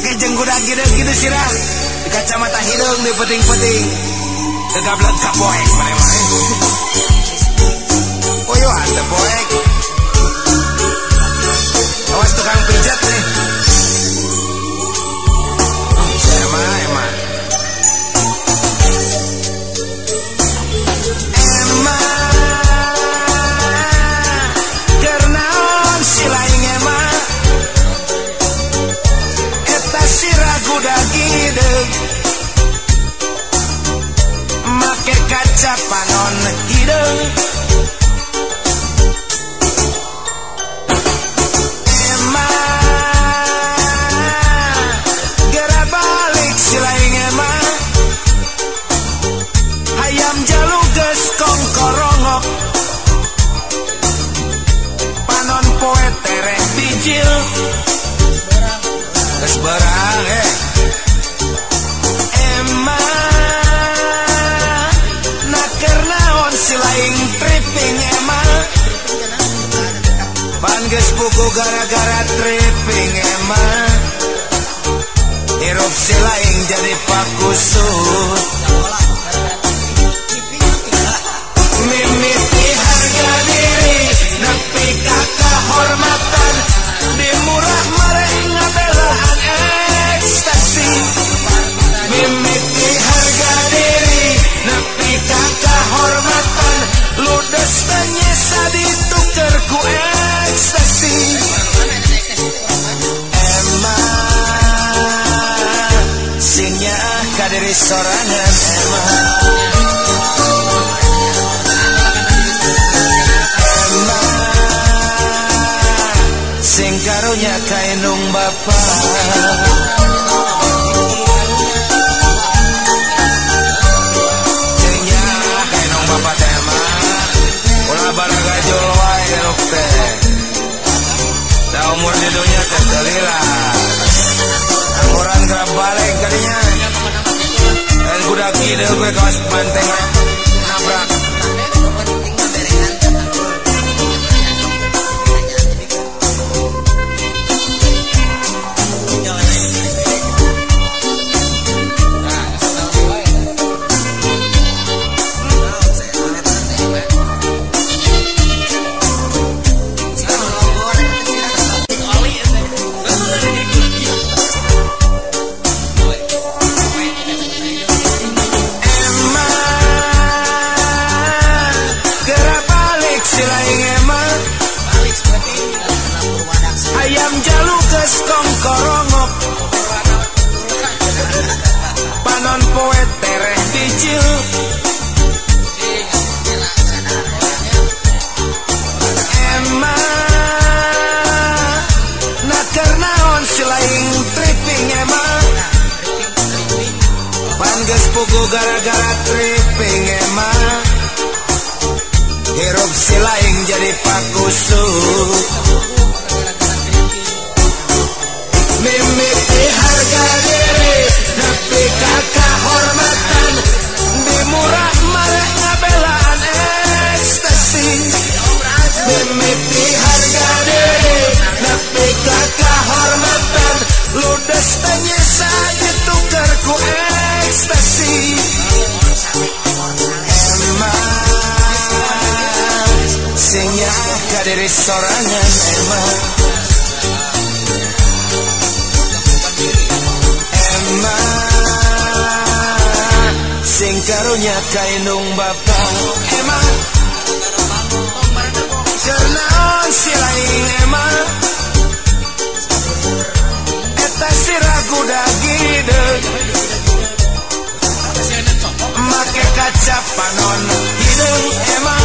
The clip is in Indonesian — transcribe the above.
jeng kuda gitu gitu sirah di kacamata hidung di peting-peting. Tegap lengkap poek mana si lain emang ayam jaluges kongkorongok panon poe tereh bijil si lain tripping emang Bangges buku gara-gara tripping emang Hirup si lain jadi pakusut kadiri sorangan emang. Sing karunya kainung bapa Sugar Ghost, one thing. Ayam jaluges kongkorongok Panon poe tereh dijil Emang Naker naon si laing tripping emang Pangges pugu gara-gara tripping emang Hirup si laing pakusu Mimiti harga diri Nepi kakak hormatan. Dimurah malah ngabelaan ekstasi. Mimiti harga diri Nepi kakak hormatan. Ludes tanyesa ditukar ku ekstasi. Emang Kadiri sorangan emang Emang Sing karunya kainung bapa. Emang Sernaon si lain emang Eta si ragu dagide. Make kaca panon hidung emang